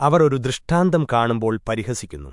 അവർ ഒരു ദൃഷ്ടാന്തം കാണുമ്പോൾ പരിഹസിക്കുന്നു